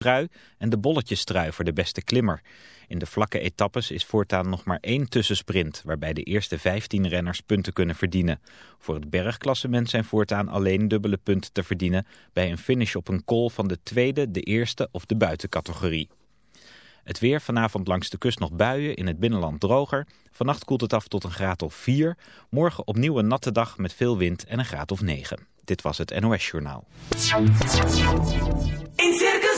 trui en de bolletjestrui voor de beste klimmer. In de vlakke etappes is voortaan nog maar één tussensprint, waarbij de eerste 15 renners punten kunnen verdienen. Voor het bergklassement zijn voortaan alleen dubbele punten te verdienen bij een finish op een col van de tweede, de eerste of de buitencategorie. Het weer vanavond langs de kust nog buien, in het binnenland droger. Vannacht koelt het af tot een graad of 4. Morgen opnieuw een natte dag met veel wind en een graad of 9. Dit was het NOS Journaal.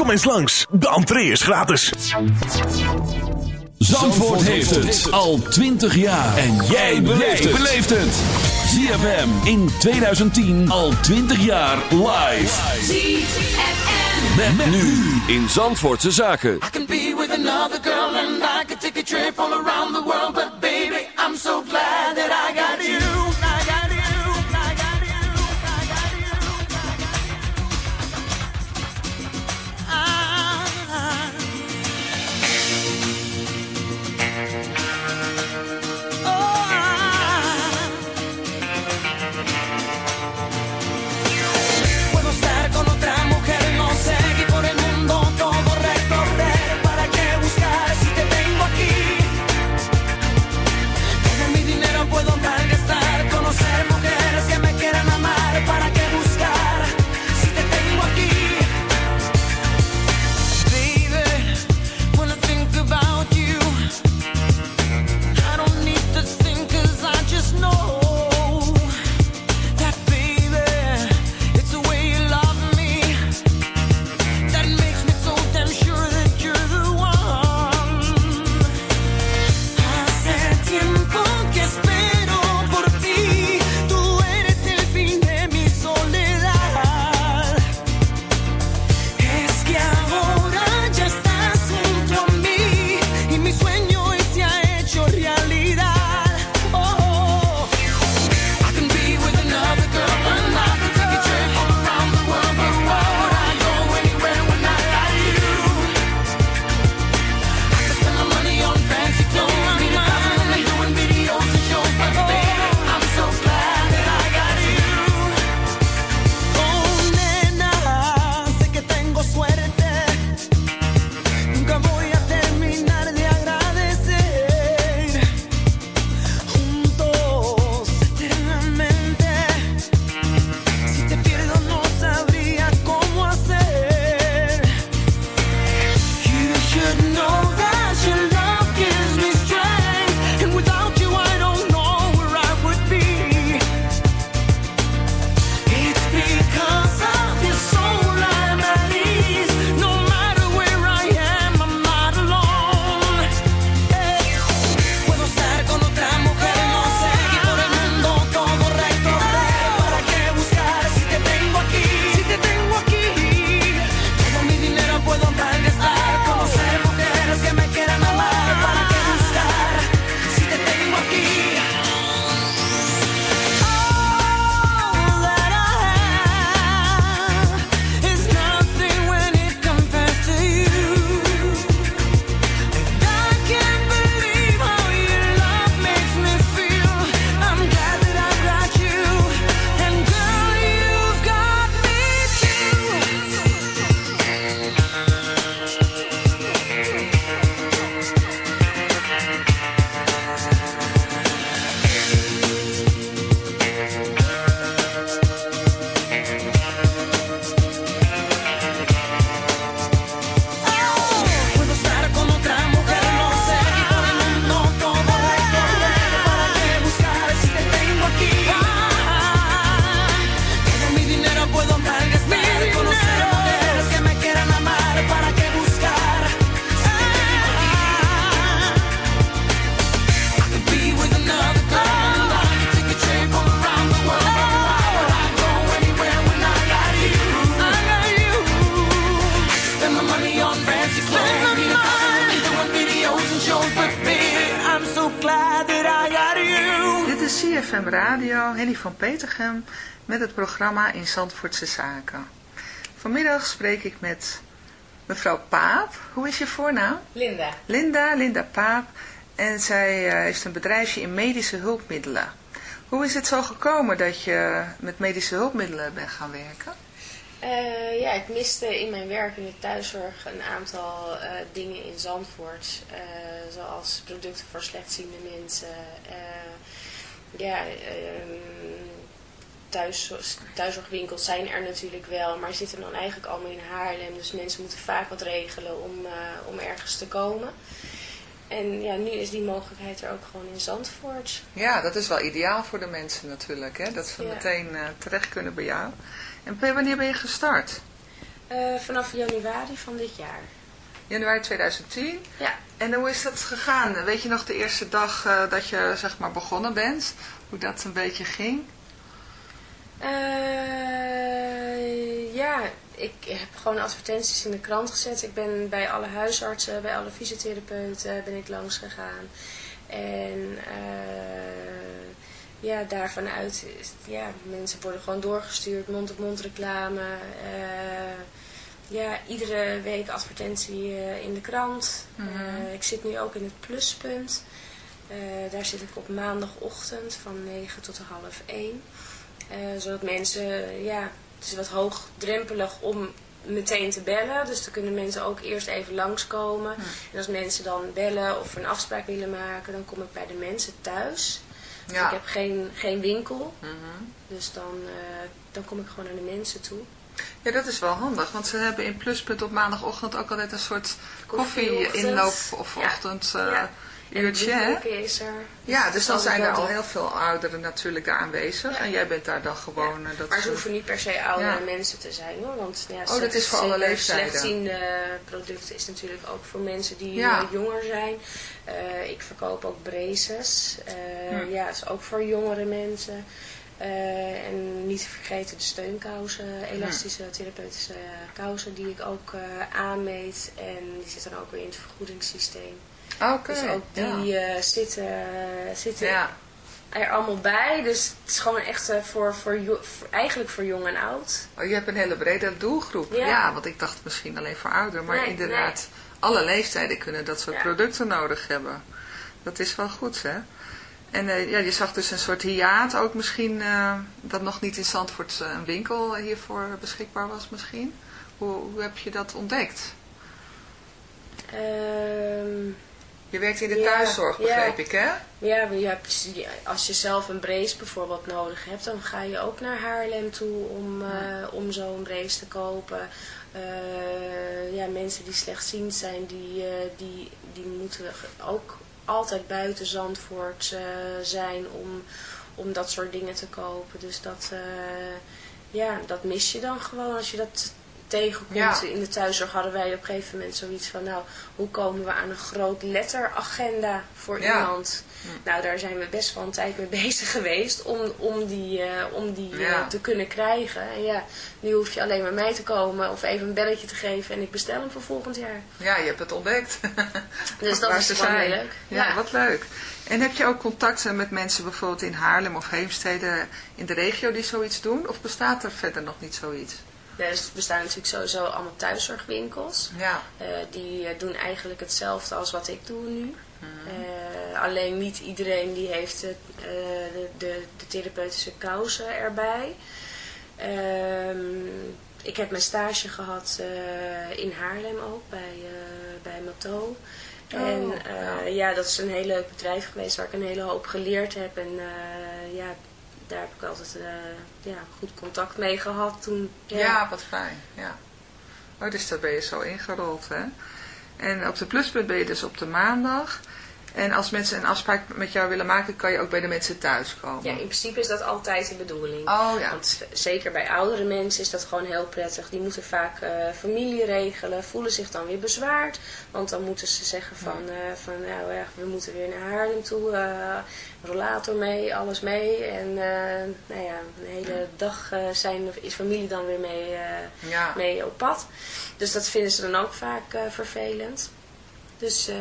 Kom eens langs, de entree is gratis. Zandvoort heeft het al 20 jaar. En jij beleeft het. ZFM in 2010 al 20 jaar live. ZFM. Met, nu in Zandvoortse Zaken. I can be with another girl and I could take a trip all around the world. But baby, I'm so glad that I Met het programma In Zandvoortse Zaken. Vanmiddag spreek ik met mevrouw Paap. Hoe is je voornaam? Linda. Linda, Linda Paap. En zij uh, heeft een bedrijfje in medische hulpmiddelen. Hoe is het zo gekomen dat je met medische hulpmiddelen bent gaan werken? Uh, ja, ik miste in mijn werk in de thuiszorg een aantal uh, dingen in Zandvoort. Uh, zoals producten voor slechtziende mensen. ja, ehm, thuis, thuiszorgwinkels zijn er natuurlijk wel, maar zitten dan eigenlijk allemaal in Haarlem. Dus mensen moeten vaak wat regelen om, om ergens te komen. En ja, nu is die mogelijkheid er ook gewoon in Zandvoort. Ja, dat is wel ideaal voor de mensen natuurlijk, hè? dat ze ja. meteen terecht kunnen bij jou. En wanneer ben je gestart? Uh, vanaf januari van dit jaar. Januari 2010? Ja. En hoe is dat gegaan? Weet je nog de eerste dag uh, dat je zeg maar begonnen bent? Hoe dat een beetje ging? Uh, ja, ik heb gewoon advertenties in de krant gezet. Ik ben bij alle huisartsen, bij alle fysiotherapeuten ben ik langs gegaan. En ja, daarvan uit, ja, mensen worden gewoon doorgestuurd, mond-op-mond reclame. Uh, ja, iedere week advertentie in de krant. Mm -hmm. uh, ik zit nu ook in het pluspunt. daar zit ik op maandagochtend van 9 tot half 1. Zodat mensen, ja, het is wat hoogdrempelig om meteen te bellen. Dus dan kunnen mensen ook eerst even langskomen. En als mensen dan bellen of een afspraak willen maken, dan kom ik bij de mensen thuis. Ja. Ik heb geen, geen winkel, mm -hmm. dus dan, uh, dan kom ik gewoon naar de mensen toe. Ja, dat is wel handig, want ze hebben in Pluspunt op maandagochtend ook altijd een soort koffie-inloop of ja. ochtend... Uh, ja. Uurtje, hè? is er. Ja, dus dan zijn er al heel veel ouderen natuurlijk aanwezig. Ja. En jij bent daar dan gewoon... Ja. Dat maar ze hoeven niet per se oudere ja. mensen te zijn hoor. Want ja, oh, dat is voor alle leeftijden. slechtziende producten is natuurlijk ook voor mensen die jonger zijn. Uh, ik verkoop ook braces. Uh, ja, is ook voor jongere mensen. Uh, en niet te vergeten de steunkousen, elastische therapeutische kousen die ik ook aanmeet. En die zitten dan ook weer in het vergoedingssysteem. Oké. Okay, dus ook die ja. uh, zitten, zitten ja. er allemaal bij. Dus het is gewoon echt uh, voor, voor, voor, eigenlijk voor jong en oud. Oh, je hebt een hele brede doelgroep. Ja, ja want ik dacht misschien alleen voor ouderen. Maar nee, inderdaad, nee. alle leeftijden kunnen dat soort producten nodig hebben. Dat is wel goed, hè? En uh, ja, je zag dus een soort hiaat ook misschien, dat nog niet in Zandvoort een winkel hiervoor beschikbaar was misschien. Hoe, hoe heb je dat ontdekt? Um, je werkt in de ja, thuiszorg, begreep ja. ik, hè? Ja, je hebt, als je zelf een brace bijvoorbeeld nodig hebt, dan ga je ook naar Haarlem toe om, uh, om zo'n brace te kopen. Uh, ja, mensen die slechtziend zijn, die, uh, die, die moeten ook altijd buiten Zandvoort zijn om, om dat soort dingen te kopen. Dus dat, ja, dat mis je dan gewoon als je dat tegenkomt. Ja. In de thuiszorg hadden wij op een gegeven moment zoiets van, nou, hoe komen we aan een groot letteragenda voor Ja. iemand? Nou, daar zijn we best wel een tijd mee bezig geweest om, om die, eh, om die eh, te kunnen krijgen. En ja, nu hoef je alleen maar mij te komen of even een belletje te geven en ik bestel hem voor volgend jaar. Ja, je hebt het ontdekt. Dus dat is zijn. leuk. Ja, Ja. wat leuk. En heb je ook contacten met mensen bijvoorbeeld in Haarlem of Heemstede in de regio die zoiets doen? Of bestaat er verder nog niet zoiets? Er bestaan natuurlijk sowieso allemaal thuiszorgwinkels. Ja. Eh, die eh, doen eigenlijk hetzelfde als wat ik doe nu. Mhm. Eh, alleen niet iedereen die heeft de, de, de therapeutische kousen erbij. Ehm, ik heb mijn stage gehad eh, in Haarlem ook, bij, bij Mato. En Oh, eh, ja. ja. dat is een heel leuk bedrijf geweest waar ik een hele hoop geleerd heb. En ja, daar heb ik altijd eh, ja, goed contact mee gehad toen. Ja, wat fijn. Ja. Oh, dus daar ben je zo ingerold, hè? En op de pluspunt ben je dus op de maandag. En als mensen een afspraak met jou willen maken, kan je ook bij de mensen thuis komen. Ja, in principe is dat altijd de bedoeling. Oh ja. Want zeker bij oudere mensen is dat gewoon heel prettig. Die moeten vaak eh, familie regelen, voelen zich dan weer bezwaard. Want dan moeten ze zeggen van, eh, van nou ja, we moeten weer naar Haarlem toe. eh, rollator mee, alles mee. En nou ja, een hele dag zijn, is familie dan weer mee, Ja. mee op pad. Dus dat vinden ze dan ook vaak vervelend. Dus eh,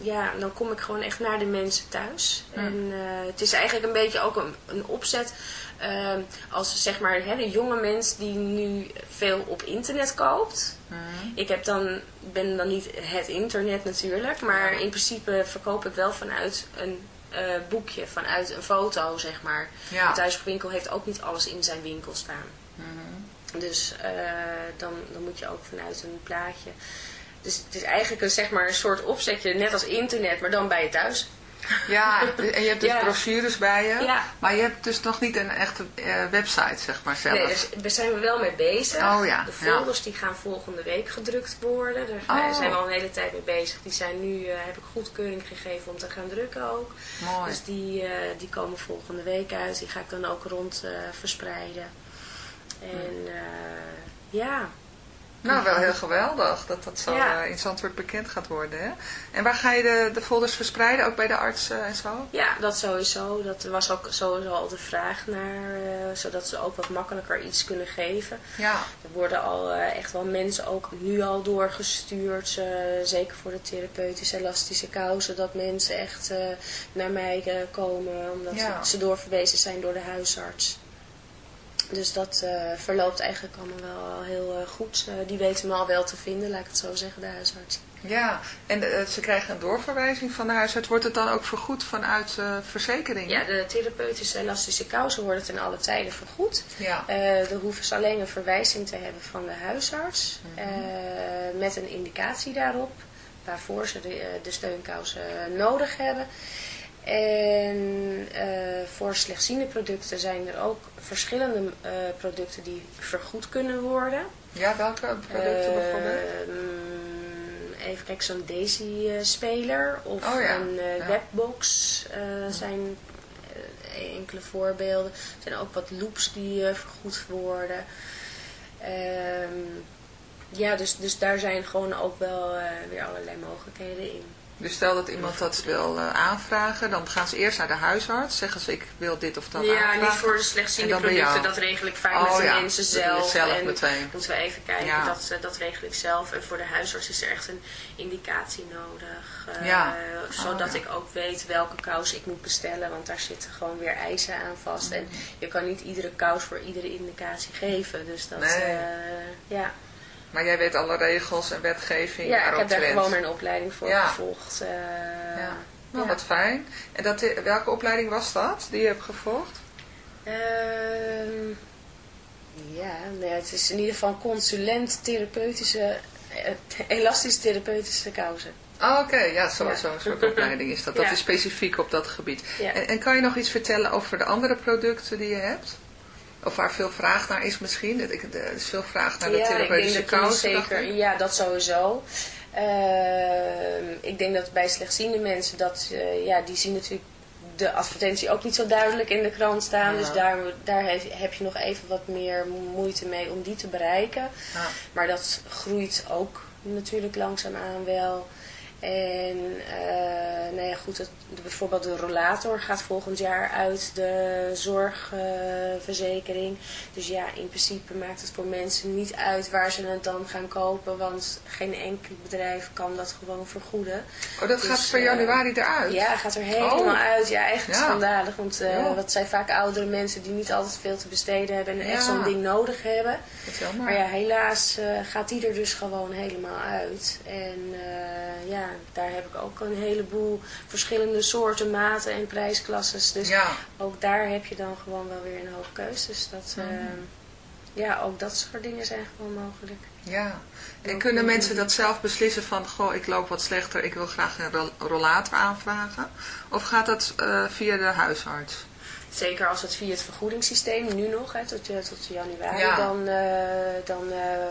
ja, dan kom ik gewoon echt naar de mensen thuis. En eh, het is eigenlijk een beetje ook een, een opzet. eh, als zeg maar hè, de jonge mens die nu veel op internet koopt. Ik heb dan, ben dan niet het internet natuurlijk. Maar in principe verkoop ik wel vanuit een boekje. Vanuit een foto zeg maar. Ja. De thuiswinkel heeft ook niet alles in zijn winkel staan. Dus eh, dan, dan moet je ook vanuit een plaatje. Dus het is eigenlijk een, zeg maar, een soort opzetje, net als internet, maar dan bij je thuis. Ja, en je hebt dus Ja. brochures bij je. Ja. Maar je hebt dus nog niet een echte eh, website, zeg maar, zelf. Nee, dus daar zijn we wel mee bezig. Oh ja, De folders die gaan volgende week gedrukt worden. Daar Oh. zijn we al een hele tijd mee bezig. Die zijn nu, eh, heb ik goedkeuring gegeven om te gaan drukken ook. Mooi. Dus die, eh, die komen volgende week uit. Die ga ik dan ook rond verspreiden. En eh, ja, Nou, wel heel geweldig dat dat zo Ja. eh, in Zandvoort bekend gaat worden. Hè? En waar ga je de, de folders verspreiden? Ook bij de arts eh, en zo? Ja, dat sowieso. Dat was ook sowieso al de vraag naar, eh, zodat ze ook wat makkelijker iets kunnen geven. Ja. Er worden al echt wel mensen ook nu al doorgestuurd, zeker voor de therapeutische elastische kousen, dat mensen echt naar mij komen omdat Ja. ze doorverwezen zijn door de huisarts. Dus dat eh, verloopt eigenlijk allemaal wel heel eh, goed. Eh, die weten me al wel te vinden, laat ik het zo zeggen, de huisarts. Ja, en ze krijgen een doorverwijzing van de huisarts. Wordt het dan ook vergoed vanuit verzekering? Ja, de therapeutische elastische kousen worden ten alle tijden vergoed. Ja. Dan hoeven ze alleen een verwijzing te hebben van de huisarts. Mhm. met een indicatie daarop. Waarvoor ze de, de steunkousen nodig hebben. En eh, voor slechtziende producten zijn er ook verschillende eh, producten die vergoed kunnen worden. Ja, welke producten bijvoorbeeld? Ehm, even kijken, zo'n Daisy-speler of Oh ja, een eh, ja. webbox eh, zijn eh, enkele voorbeelden. Er zijn ook wat loops die eh, vergoed worden. Ehm, ja, dus, dus daar zijn gewoon ook wel eh, weer allerlei mogelijkheden in. Dus stel dat iemand dat wil eh, aanvragen, dan gaan ze eerst naar de huisarts. Zeggen ze, ik wil dit of dat ja, aanvragen. niet voor de En slechtziende producten, dat regel ik vaak Oh met de ja, mensen zelf. zelf en meteen. moeten we even kijken, Ja. dat, eh, dat regel ik zelf. En voor de huisarts is er echt een indicatie nodig. eh, Ja. Zodat Oh, ik ook weet welke kous ik moet bestellen, want daar zitten gewoon weer eisen aan vast. En Mhm. je kan niet iedere kous voor iedere indicatie geven. Dus dat, Nee. ja. Maar jij weet alle regels en wetgeving ja, ik heb daar gewoon mijn opleiding voor Ja. gevolgd. eh, Ja. Nou, ja. wat fijn. En dat, welke opleiding was dat die je hebt gevolgd? Ehm, ja, het is in ieder geval consulent therapeutische, eh, elastisch therapeutische kousen. Oh, oké. Ja, zo- Ja. zo'n soort opleiding is dat. Dat Ja. is specifiek op dat gebied. Ja. En, en kan je nog iets vertellen over de andere producten die je hebt? Of waar veel vraag naar is misschien? Er is veel vraag naar de ja, therapeutische zeker, ik. ja, dat sowieso. Ehm, ik denk dat bij slechtziende mensen, dat, eh, ja, die zien natuurlijk de advertentie ook niet zo duidelijk in de krant staan. Ja. Dus daar, daar heb, heb je nog even wat meer moeite mee om die te bereiken. Ja. Maar dat groeit ook natuurlijk langzaamaan wel. En eh, nou ja, goed, het, bijvoorbeeld de rollator gaat volgend jaar uit de zorgverzekering. dus ja, in principe maakt het voor mensen niet uit waar ze het dan gaan kopen. Want geen enkel bedrijf kan dat gewoon vergoeden. Oh, dat Dus, gaat per eh, januari eruit? Ja, gaat er helemaal Oh. uit. Ja, echt Ja. schandalig. Want eh Ja. dat zijn vaak oudere mensen die niet altijd veel te besteden hebben en echt Ja. zo'n ding nodig hebben. Vertel maar. Maar ja, helaas gaat die er dus gewoon helemaal uit. En eh, ja, daar heb ik ook een heleboel verschillende soorten, maten en prijsklasses. Dus Ja. ook daar heb je dan gewoon wel weer een hoop keuzes. Dat, eh, ja, ook dat soort dingen zijn gewoon mogelijk. Ja. En kunnen mensen dat zelf beslissen van, goh, ik loop wat slechter, ik wil graag een rol- rollator aanvragen? Of gaat dat eh, via de huisarts? Zeker als het via het vergoedingssysteem, nu nog, hè, tot, eh, tot januari, Ja. dan, eh, dan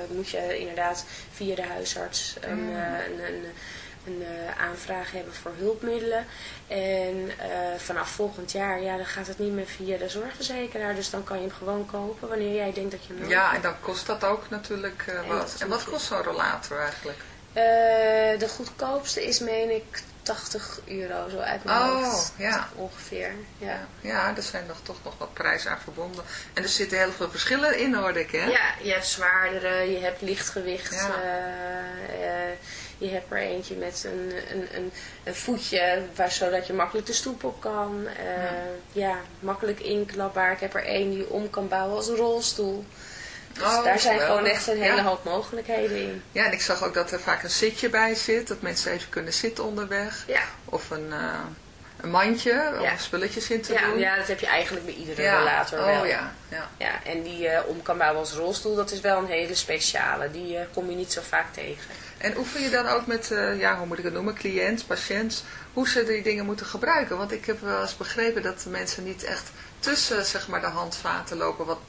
moet je inderdaad via de huisarts een, Mm. een, een, een eh, aanvraag hebben voor hulpmiddelen. En eh, vanaf volgend jaar, ja, dan gaat het niet meer via de zorgverzekeraar. Dus dan kan je hem gewoon kopen wanneer jij denkt dat je hem Ja, en dan kost dat ook natuurlijk eh, wat. dat En wat kost zo'n rollator eigenlijk? Eh, de goedkoopste is, meen ik, 80 euro, zo uit mijn Oh, hoofd. ja. Ongeveer, ja. Ja, er zijn nog, toch nog wat prijzen aan verbonden. En er zitten heel veel verschillen in, hoorde ik, hè? Ja, je hebt zwaardere, je hebt lichtgewicht. Ja. eh, eh, Je hebt er eentje met een, een, een, een voetje, waar, zodat je makkelijk de stoep op kan. Eh, ja. makkelijk inklapbaar. Ik heb er één die je om kan bouwen als een rolstoel. Dus Oh, daar zijn gewoon echt een hele Ja. hoop mogelijkheden in. Ja, en ik zag ook dat er vaak een zitje bij zit. Dat mensen even kunnen zitten onderweg. Ja, Of een, eh, een mandje om Ja. spulletjes in te ja, doen. ja dat heb je eigenlijk bij iedere Ja. rollator oh, wel. ja. ja. Ja, en die eh, om kan bouwen als rolstoel, dat is wel een hele speciale. Die eh, kom je niet zo vaak tegen. En oefen je dan ook met, eh, ja, hoe moet ik het noemen, cliënt, patiënt, hoe ze die dingen moeten gebruiken? Want ik heb wel eens begrepen dat de mensen niet echt tussen, zeg maar, de handvaten lopen, wat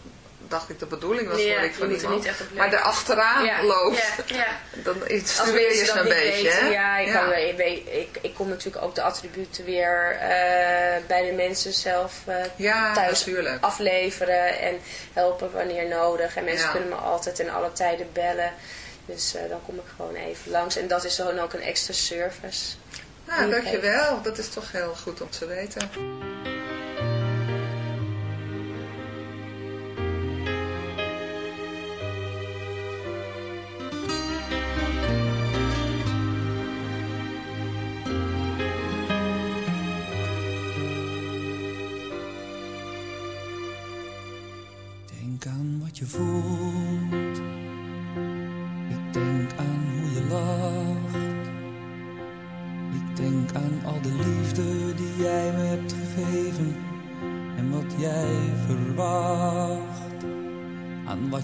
dacht ik de bedoeling was, Ja, ik van iemand. niet echt op maar erachteraan ja, loopt, Ja, ja. dan instrueer je ze een beetje, weten, ja, ik, Kan, ik, ik, ik kom natuurlijk ook de attributen weer eh, bij de mensen zelf eh, thuis natuurlijk. afleveren en helpen wanneer nodig. En mensen kunnen me altijd in alle tijden bellen. Dus eh, dan kom ik gewoon even langs. En dat is dan ook een extra service. Nou, dankjewel. Dat is toch heel goed om te weten.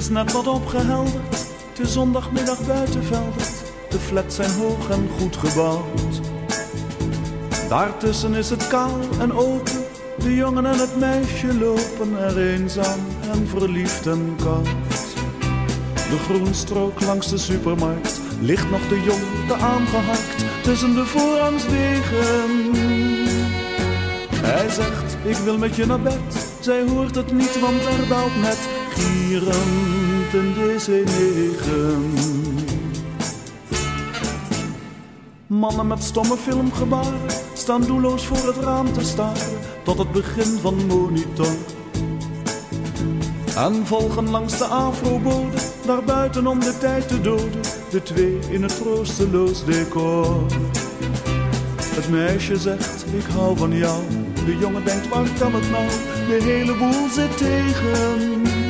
is net wat opgehelderd. Het is zondagmiddag buiten Veldert. De flats zijn hoog en goed gebouwd. Daartussen is het kaal en open. De jongen en het meisje lopen er eenzaam en verliefd en koud. De groenstrook langs de supermarkt ligt nog de jong te aangehakt tussen de voorrangswegen. Hij zegt, ik wil met je naar bed. Zij hoort het niet, want er daalt net gierend een DC-9. Mannen met stomme filmgebaren staan doelloos voor het raam te staren tot het begin van monitor. En volgen langs de afrobode, daar buiten om de tijd te doden, de twee in het troosteloos decor. Het meisje zegt, ik hou van jou. De jongen denkt, waar kan het nou? De hele boel zit tegen.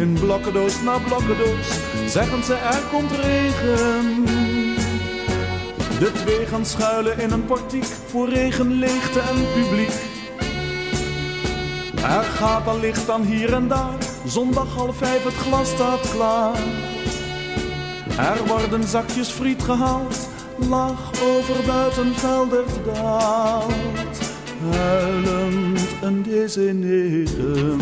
in blokkendoos na blokkendoos, zeggen ze er komt regen. De twee gaan schuilen in een portiek voor regen, leegte en publiek. Er gaat al licht dan hier en daar, zondag half vijf het glas staat klaar. Er worden zakjes friet gehaald, laag over buitenveldert daalt. Huilend een desineren.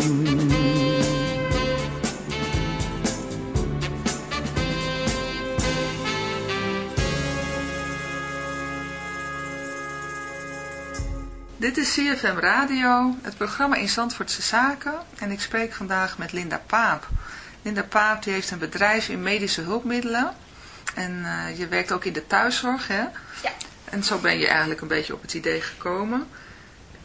Dit is CFM Radio, het programma in Zandvoortse Zaken. En ik spreek vandaag met Linda Paap. Linda Paap die heeft een bedrijf in medische hulpmiddelen. En eh, je werkt ook in de thuiszorg, hè? Ja. En zo ben je eigenlijk een beetje op het idee gekomen.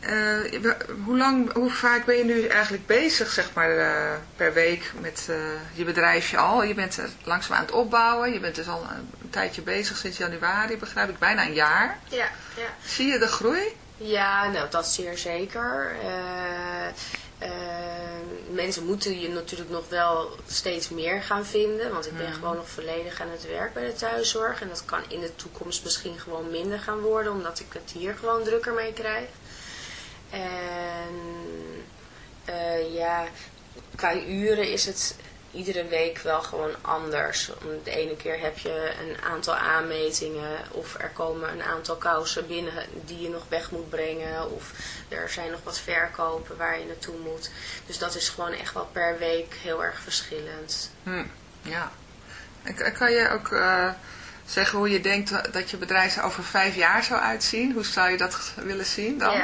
Eh, hoe, lang, hoe vaak ben je nu eigenlijk bezig, zeg maar, eh, per week met je bedrijfje al? Je bent er langzaam aan het opbouwen. Je bent dus al een tijdje bezig sinds januari, begrijp ik. Bijna een jaar. Ja, ja. Zie je de groei? Ja, nou dat zeer zeker. Eh, eh, mensen moeten je natuurlijk nog wel steeds meer gaan vinden. Want ik ben gewoon nog volledig aan het werk bij de thuiszorg. En dat kan in de toekomst misschien gewoon minder gaan worden. Omdat ik het hier gewoon drukker mee krijg. En eh, ja, qua uren is het iedere week wel gewoon anders. De ene keer heb je een aantal aanmetingen of er komen een aantal kousen binnen die je nog weg moet brengen. Of er zijn nog wat verkopen waar je naartoe moet. Dus dat is gewoon echt wel per week heel erg verschillend. Hm, ja. Kan je ook eh, zeggen hoe je denkt dat je bedrijf er over vijf jaar zou uitzien? Hoe zou je dat willen zien dan?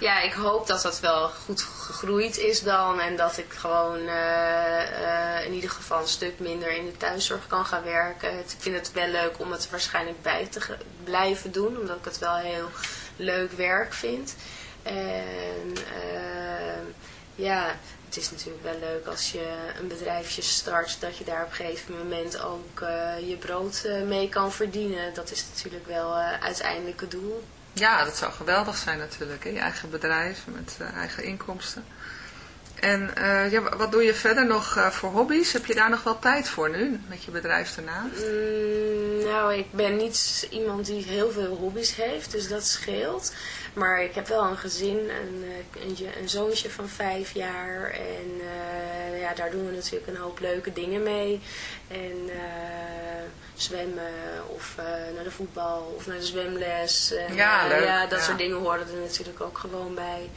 Ja. ik hoop dat dat wel goed gegroeid is dan. En dat ik gewoon eh, eh, in ieder geval een stuk minder in de thuiszorg kan gaan werken. Ik vind het wel leuk om het waarschijnlijk bij te blijven doen. Omdat ik het wel heel leuk werk vind. En eh, ja, het is natuurlijk wel leuk als je een bedrijfje start. Dat je daar op een gegeven moment ook eh, je brood eh, mee kan verdienen. Dat is natuurlijk wel eh uiteindelijk het doel. Ja, dat zou geweldig zijn natuurlijk. Hè? Je eigen bedrijf met eigen inkomsten. En eh, ja, wat doe je verder nog eh, voor hobby's? Heb je daar nog wel tijd voor nu, met je bedrijf ernaast? Mm, nou, ik ben niet iemand die heel veel hobby's heeft, dus dat scheelt. Maar ik heb wel een gezin, een, eh, een, je- een zoontje van vijf jaar. En ja, daar doen we natuurlijk een hoop leuke dingen mee. En zwemmen of naar de voetbal of naar de zwemles. En, Ja, leuk, ja, dat ja. soort dingen horen er natuurlijk ook gewoon bij.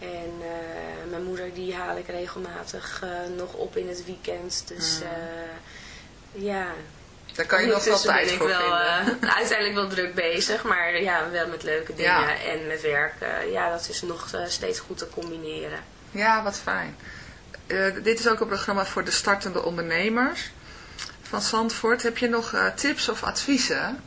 En eh, mijn moeder die haal ik regelmatig eh, nog op in het weekend. Dus Mm. eh, ja, Daar kan je nog wel tijd voor wel, vinden. eh, uiteindelijk wel druk bezig, maar ja, wel met leuke dingen Ja. en met werk. ja, dat is nog eh, steeds goed te combineren. Ja, wat fijn. Eh, dit is ook een programma voor de startende ondernemers van Zandvoort. Heb je nog eh, tips of adviezen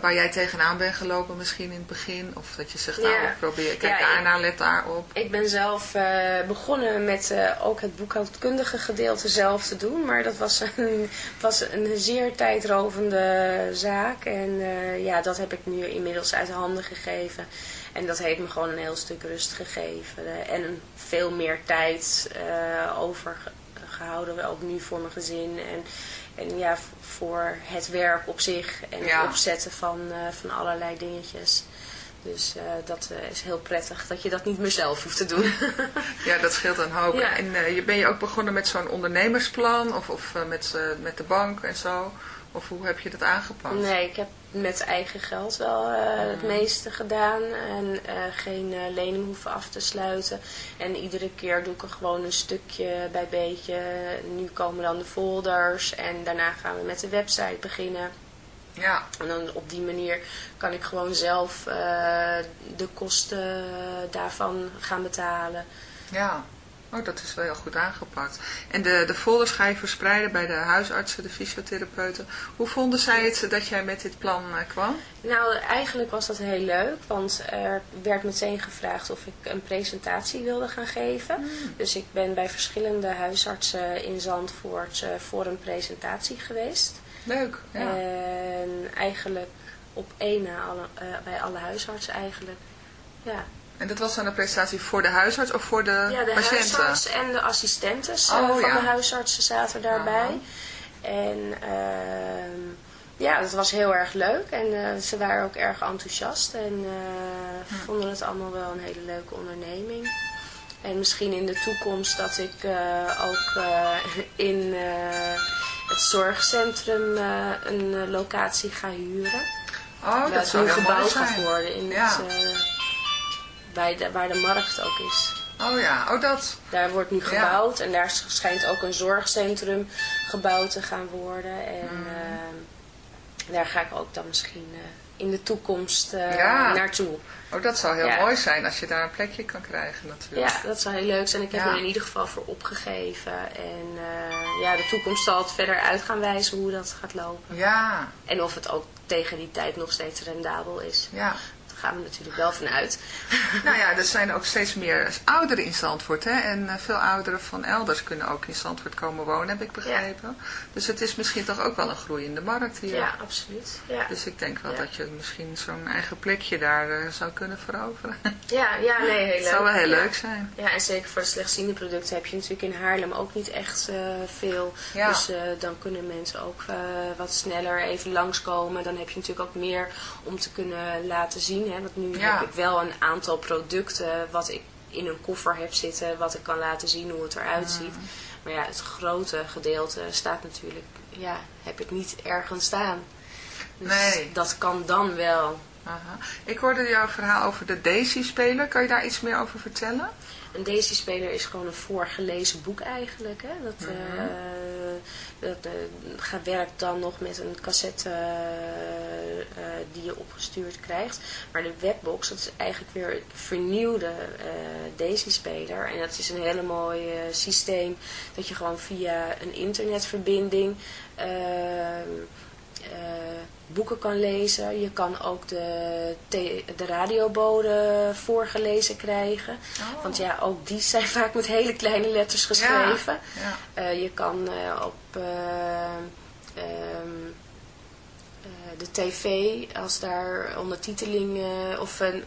waar jij tegenaan bent gelopen misschien in het begin? Of dat je zegt, nou, Ja. probeer, kijk Ja, daarna, let daarop. Ik ben zelf eh, begonnen met eh, ook het boekhoudkundige gedeelte zelf te doen. Maar dat was een, was een zeer tijdrovende zaak. En eh, ja, dat heb ik nu inmiddels uit handen gegeven. En dat heeft me gewoon een heel stuk rust gegeven. en veel meer tijd eh overgehouden, ook nu voor mijn gezin. En, en ja, voor het werk op zich en Ja. het opzetten van, eh, van allerlei dingetjes. Dus eh, dat eh, is heel prettig dat je dat niet meer zelf hoeft te doen. Ja, dat scheelt een hoop. Ja. En je, ben je ook begonnen met zo'n ondernemersplan of, of met, met de bank en zo? Of hoe heb je dat aangepakt? nee, ik heb met eigen geld wel eh, het meeste gedaan. En eh, geen eh, lening hoeven af te sluiten. En iedere keer doe ik er gewoon een stukje bij beetje. Nu komen dan de folders en daarna gaan we met de website beginnen. Ja, En dan op die manier kan ik gewoon zelf de kosten daarvan gaan betalen. ja. Oh, dat is wel heel goed aangepakt. En de, de folders ga je verspreiden bij de huisartsen, de fysiotherapeuten. Hoe vonden zij het dat jij met dit plan eh, kwam? Nou, eigenlijk was dat heel leuk, want er werd meteen gevraagd of ik een presentatie wilde gaan geven. Dus ik ben bij verschillende huisartsen in Zandvoort eh, voor een presentatie geweest. Leuk, ja. En eigenlijk op één na alle, eh, bij alle huisartsen eigenlijk. Ja, En dat was dan een presentatie voor de huisarts of voor de, ja de patiënten? huisarts en de assistentes eh, Oh, van ja. de huisartsen zaten daarbij. En ehm, ja, dat was heel erg leuk. En eh, ze waren ook erg enthousiast. En eh, vonden het allemaal wel een hele leuke onderneming. En misschien in de toekomst dat ik ook in het zorgcentrum een locatie ga huren. Oh, dat zou heel mooi gebouwd gaat zijn. worden. In Ja. het, bij de, waar de markt ook is. Oh ja, oh dat. Daar wordt nu Ja. gebouwd en daar schijnt ook een zorgcentrum gebouwd te gaan worden. En Mm. eh, daar ga ik ook dan misschien eh, in de toekomst eh, Ja. naartoe. Oh, dat zou heel Ja. mooi zijn als je daar een plekje kan krijgen natuurlijk. Ja, dat zou heel leuk zijn. Ik heb er in ieder geval voor opgegeven. En eh, ja, de toekomst zal het verder uit gaan wijzen hoe dat gaat lopen. Ja, En of het ook tegen die tijd nog steeds rendabel is. ja. Gaan we natuurlijk wel van uit. Nou ja, er zijn ook steeds meer ouderen in Zandvoort. Hè? En eh, veel ouderen van elders kunnen ook in Zandvoort komen wonen, heb ik begrepen. Dus het is misschien toch ook wel een groeiende markt hier. Ja, absoluut. Ja. Dus ik denk wel Ja. dat je misschien zo'n eigen plekje daar eh, zou kunnen veroveren. Ja, ja, nee, heel leuk. Het zou wel heel leuk zijn. Ja, en zeker voor de slechtziende producten heb je natuurlijk in Haarlem ook niet echt eh, veel. Ja. Dus dan kunnen mensen ook wat sneller even langskomen. Dan heb je natuurlijk ook meer om te kunnen laten zien. Hè? Want nu Ja. heb ik wel een aantal producten wat ik in een koffer heb zitten. Wat ik kan laten zien hoe het eruit ziet. Maar ja, het grote gedeelte staat natuurlijk, ja, heb ik niet ergens staan. Dus Nee. dat kan dan wel. Aha. Ik hoorde jouw verhaal over de Daisy-speler. Kan je daar iets meer over vertellen? Een Daisy-speler is gewoon een voorgelezen boek eigenlijk. Hè? Dat, eh, dat eh, gaat- werkt dan nog met een cassette eh, die je opgestuurd krijgt. Maar de webbox, dat is eigenlijk weer een vernieuwde Daisy-speler. En dat is een hele mooi systeem dat je gewoon via een internetverbinding... eh, boeken kan lezen. Je kan ook de, de radioboden voorgelezen krijgen. Oh. Want ja, ook die zijn vaak met hele kleine letters geschreven. Ja. Eh, je kan eh, op eh, ehm, eh, de tv, als daar ondertiteling eh, of een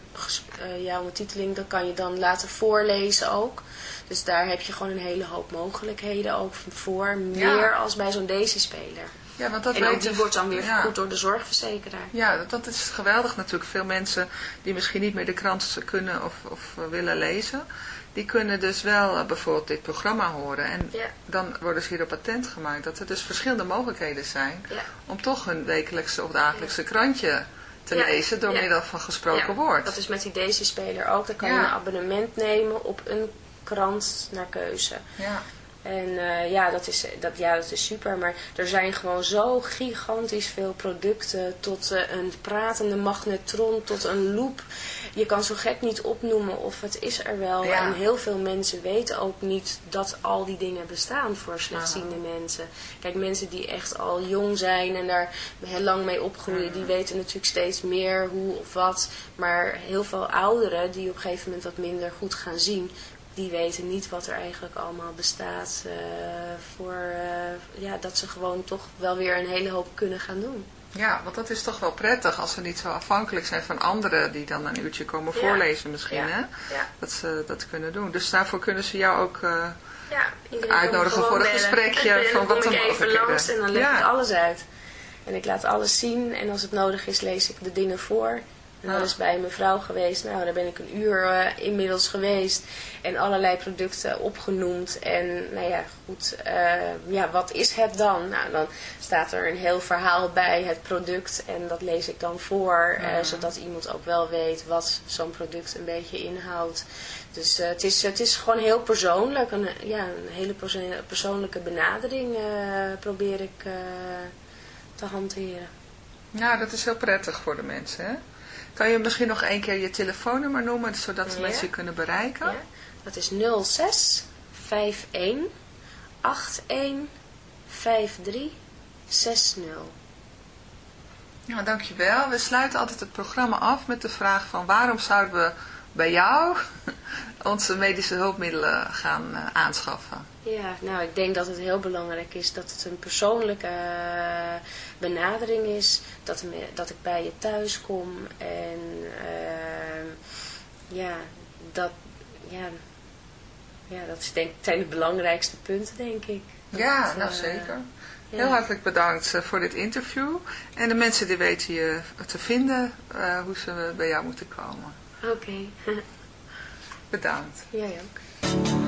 eh, ja, ondertiteling, dan kan je dan laten voorlezen ook. Dus daar heb je gewoon een hele hoop mogelijkheden ook voor. Meer als bij zo'n Daisy-speler. Ja, want dat En ook die wordt dan weer ja. vergoed door de zorgverzekeraar. Ja, dat, is geweldig natuurlijk. Veel mensen die misschien niet meer de krant kunnen of, of eh, willen lezen, die kunnen dus wel eh, bijvoorbeeld dit programma horen. En Ja. dan worden ze hierop attent gemaakt dat er dus verschillende mogelijkheden zijn Ja. om toch hun wekelijkse of dagelijkse krantje te lezen door middel van gesproken woord. Dat is met die Daisy-speler ook. Dan kan je een abonnement nemen op een krant naar keuze. Ja. En eh, ja, dat is, dat, ja, dat is super. Maar er zijn gewoon zo gigantisch veel producten. Tot eh, een pratende magnetron, tot een loop. Je kan zo gek niet opnoemen of het is er wel. Ja. En heel veel mensen weten ook niet dat al die dingen bestaan voor slechtziende mensen. Kijk, mensen die echt al jong zijn en daar heel lang mee opgroeien. Die weten natuurlijk steeds meer hoe of wat. Maar heel veel ouderen die op een gegeven moment wat minder goed gaan zien die weten niet wat er eigenlijk allemaal bestaat. eh, voor eh, ja, dat ze gewoon toch wel weer een hele hoop kunnen gaan doen. ja, want dat is toch wel prettig als ze niet zo afhankelijk zijn van anderen die dan een uurtje komen Ja. voorlezen misschien. Ja. Hè? Ja. Dat ze dat kunnen doen. Dus daarvoor kunnen ze jou ook... eh, Uitnodigen voor een bellen. gesprekje En van dan wat kom ik even langs en dan leg ik alles uit. En ik laat alles zien en als het nodig is lees ik de dingen voor. En dat is bij mijn vrouw geweest. Nou, daar ben ik een uur eh, inmiddels geweest. En allerlei producten opgenoemd. En nou ja, goed. eh, ja, wat is het dan? Nou, dan staat er een heel verhaal bij het product. En dat lees ik dan voor. eh, zodat iemand ook wel weet wat zo'n product een beetje inhoudt. Dus het, is, het is gewoon heel persoonlijk. Een, ja, een hele perso- persoonlijke benadering probeer ik te hanteren. Nou, dat is heel prettig voor de mensen, hè? Kan je misschien nog één keer je telefoonnummer noemen, zodat Ja. mensen je kunnen bereiken? Ja, dat is 06 51 81 53 60. Nou, dankjewel. We sluiten altijd het programma af met de vraag van waarom zouden we bij jou onze medische hulpmiddelen gaan eh, aanschaffen? Ja, nou ik denk dat het heel belangrijk is dat het een persoonlijke eh, benadering is. Dat, me, dat ik bij je thuis kom en eh, ja, dat, ja, ja, dat is denk, zijn de belangrijkste punten denk ik. Ja, Dat, nou eh, zeker. ja. Heel hartelijk bedankt eh, voor dit interview. En de mensen die weten je te vinden, eh, hoe ze bij jou moeten komen. Oké. Bedankt. Jij ook.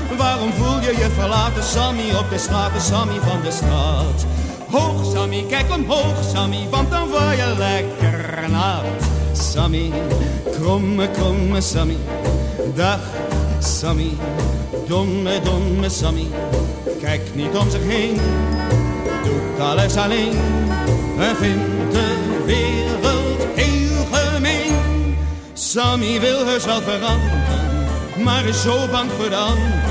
Waarom voel je je verlaten, Sammy, op de straten, Sammy van de straat? Hoog Sammy, kijk omhoog Sammy, want dan word je lekker nat. Sammy, kromme, kromme Sammy, dag Sammy, domme, domme Sammy. Kijk niet om zich heen, doet alles alleen en vindt de wereld heel gemeen. Sammy wil heus wel veranderen, maar is zo bang voor de.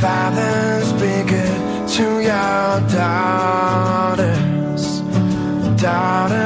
Fathers, good to your daughters. Daughters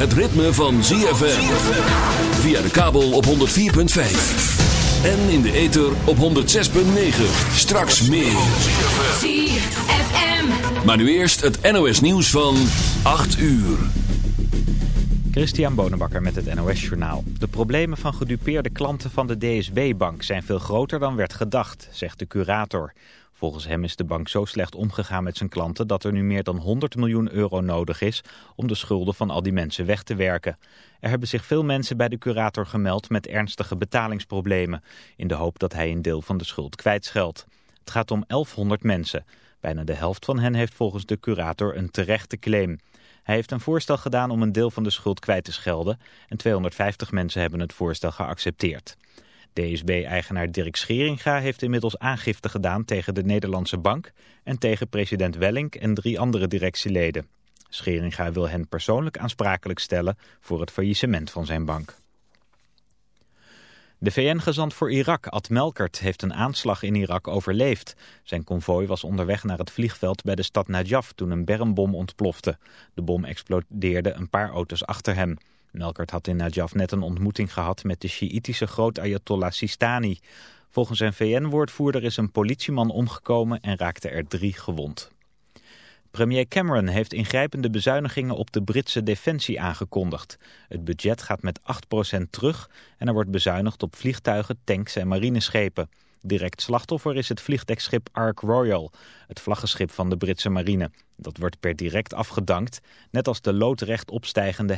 het ritme van ZFM. Via de kabel op 104.5. En in de ether op 106.9. Straks meer. ZFM. Maar nu eerst het NOS nieuws van 8 uur. Christian Bonenbakker met het NOS Journaal. De problemen van gedupeerde klanten van de DSB-bank zijn veel groter dan werd gedacht, zegt de curator. Volgens hem is de bank zo slecht omgegaan met zijn klanten dat er nu meer dan 100 miljoen euro nodig is om de schulden van al die mensen weg te werken. Er hebben zich veel mensen bij de curator gemeld met ernstige betalingsproblemen, in de hoop dat hij een deel van de schuld kwijtscheldt. Het gaat om 1100 mensen. Bijna de helft van hen heeft volgens de curator een terechte claim. Hij heeft een voorstel gedaan om een deel van de schuld kwijt te schelden en 250 mensen hebben het voorstel geaccepteerd. DSB-eigenaar Dirk Scheringa heeft inmiddels aangifte gedaan tegen de Nederlandse bank en tegen president Wellink en drie andere directieleden. Scheringa wil hen persoonlijk aansprakelijk stellen voor het faillissement van zijn bank. De VN-gezant voor Irak, Ad Melkert, heeft een aanslag in Irak overleefd. Zijn konvooi was onderweg naar het vliegveld bij de stad Najaf toen een bermbom ontplofte. De bom explodeerde een paar auto's achter hem. Melkert had in Najaf net een ontmoeting gehad met de Sjiïtische groot-Ayatollah Sistani. Volgens een VN-woordvoerder is een politieman omgekomen en raakte er drie gewond. Premier Cameron heeft ingrijpende bezuinigingen op de Britse defensie aangekondigd. Het budget gaat met 8% terug en er wordt bezuinigd op vliegtuigen, tanks en marineschepen. Direct slachtoffer is het vliegdekschip Ark Royal, het vlaggenschip van de Britse marine. Dat wordt per direct afgedankt, net als de loodrecht opstijgende